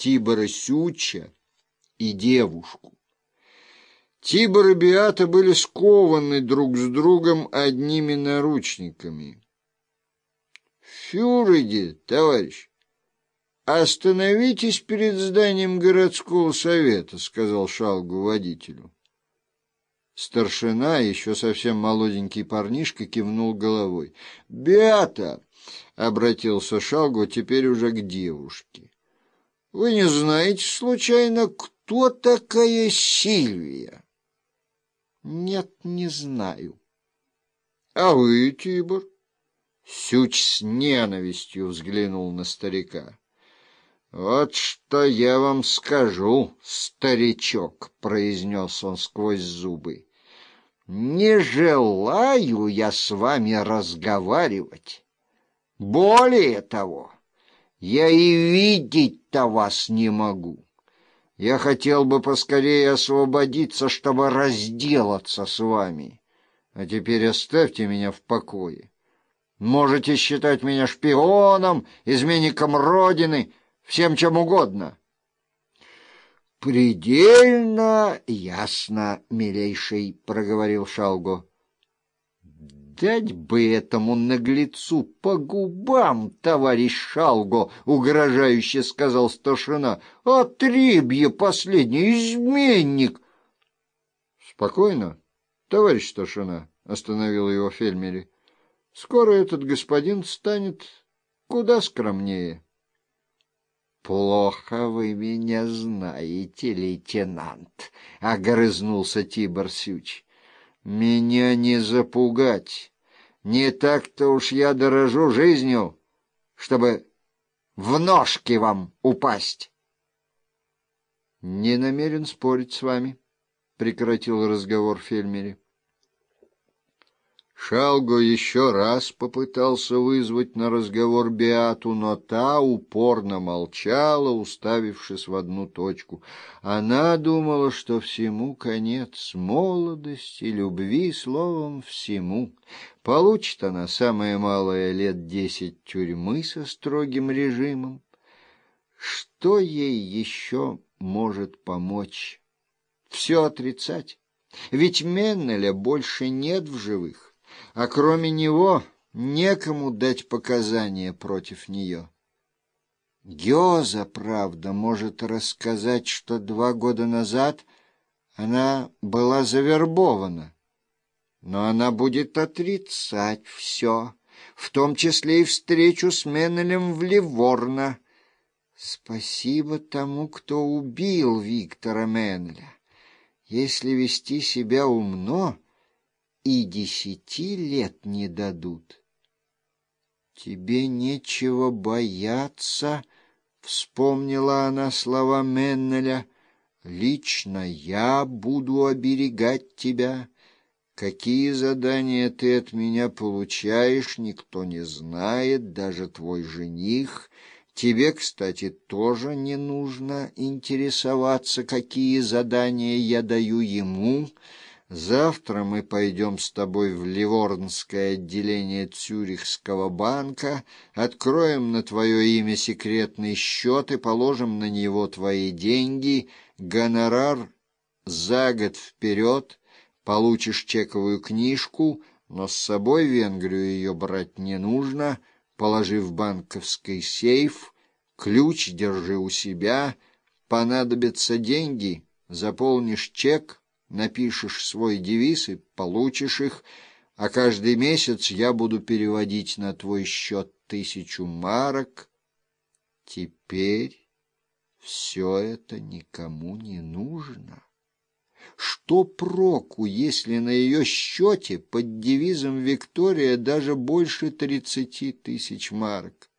Тибора Сюча и девушку. Тибор и Биата были скованы друг с другом одними наручниками. «Фюриди, товарищ, остановитесь перед зданием городского совета», — сказал Шалгу водителю. Старшина, еще совсем молоденький парнишка, кивнул головой. «Беата!» — обратился Шалгу теперь уже к девушке. «Вы не знаете, случайно, кто такая Сильвия?» «Нет, не знаю». «А вы, Тибор?» Сюч с ненавистью взглянул на старика. «Вот что я вам скажу, старичок», — произнес он сквозь зубы. Не желаю я с вами разговаривать. Более того, я и видеть-то вас не могу. Я хотел бы поскорее освободиться, чтобы разделаться с вами. А теперь оставьте меня в покое. Можете считать меня шпионом, изменником Родины, всем чем угодно. «Предельно ясно, милейший», — проговорил Шалго. «Дать бы этому наглецу по губам, товарищ Шалго!» — угрожающе сказал старшина. «Отребье последний изменник!» «Спокойно, товарищ старшина», — остановил его Фельмери. «Скоро этот господин станет куда скромнее». «Плохо вы меня знаете, лейтенант», — огрызнулся Тибор Сюч. «Меня не запугать. Не так-то уж я дорожу жизнью, чтобы в ножки вам упасть». «Не намерен спорить с вами», — прекратил разговор Фельмери. Шалго еще раз попытался вызвать на разговор Беату, но та упорно молчала, уставившись в одну точку. Она думала, что всему конец, молодости, любви, словом, всему. Получит она самое малое лет десять тюрьмы со строгим режимом. Что ей еще может помочь? Все отрицать. Ведь Меннеля больше нет в живых а кроме него некому дать показания против нее. Гёза, правда, может рассказать, что два года назад она была завербована, но она будет отрицать все, в том числе и встречу с Меннелем в Ливорно. Спасибо тому, кто убил Виктора Меннеля. Если вести себя умно и десяти лет не дадут. «Тебе нечего бояться», — вспомнила она слова Меннеля. «Лично я буду оберегать тебя. Какие задания ты от меня получаешь, никто не знает, даже твой жених». Тебе, кстати, тоже не нужно интересоваться, какие задания я даю ему. Завтра мы пойдем с тобой в Ливорнское отделение Цюрихского банка, откроем на твое имя секретный счет и положим на него твои деньги, гонорар за год вперед, получишь чековую книжку, но с собой Венгрию ее брать не нужно, положи в банковский сейф, ключ держи у себя, понадобятся деньги, заполнишь чек — напишешь свой девиз и получишь их, а каждый месяц я буду переводить на твой счет тысячу марок. Теперь все это никому не нужно. Что проку, если на ее счете под девизом «Виктория» даже больше тридцати тысяч марок?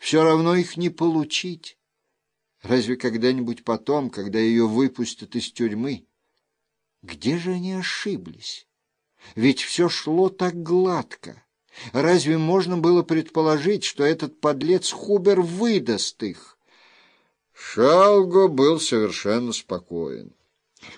Все равно их не получить. Разве когда-нибудь потом, когда ее выпустят из тюрьмы, где же они ошиблись? Ведь все шло так гладко. Разве можно было предположить, что этот подлец Хубер выдаст их? Шалго был совершенно спокоен.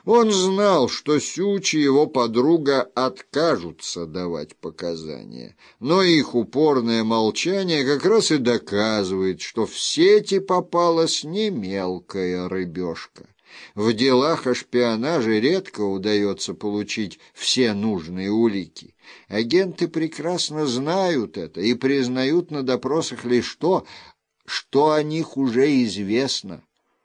Он знал, что Сючи и его подруга откажутся давать показания, но их упорное молчание как раз и доказывает, что в сети попалась не мелкая рыбешка. В делах о шпионаже редко удается получить все нужные улики. Агенты прекрасно знают это и признают на допросах лишь то, что о них уже известно.